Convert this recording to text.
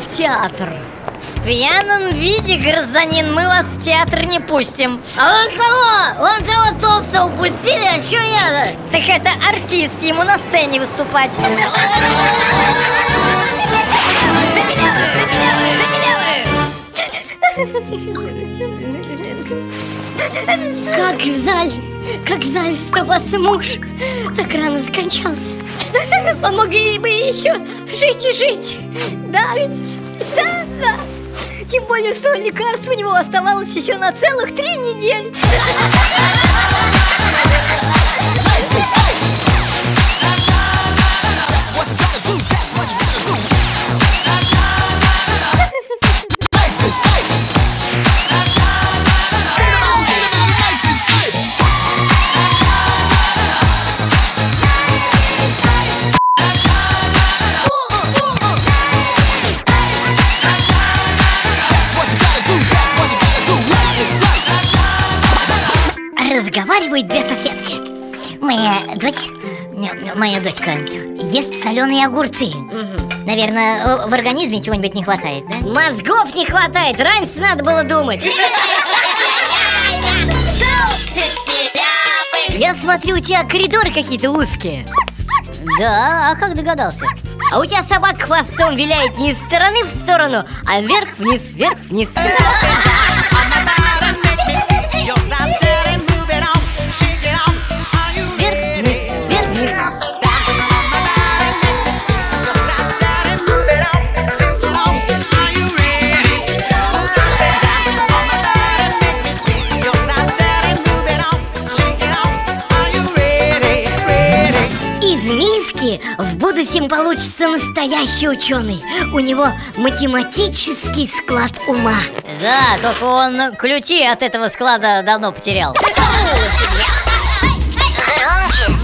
театр. В пьяном виде, гражданин, мы вас в театр не пустим. А он кого? Он кого толстого пустили, а чё я? Так это артист, ему на сцене выступать. Как жаль, как жаль, что вас муж так рано скончался. Мы могли бы еще жить и жить. Да, жить. Да, да. Тем более, что лекарство у него оставалось еще на целых три недели. Разговаривают две соседки. Моя дочь, моя дочка ест соленые огурцы. Наверное, в организме чего-нибудь не хватает, да? Мозгов не хватает, раньше надо было думать. Я смотрю, у тебя коридоры какие-то узкие. Да, а как догадался? А у тебя собака хвостом виляет не из стороны в сторону, а вверх-вниз. Вверх-вниз, Вовки в будущем получится настоящий ученый. У него математический склад ума. Да, только он ключи от этого склада давно потерял. Громче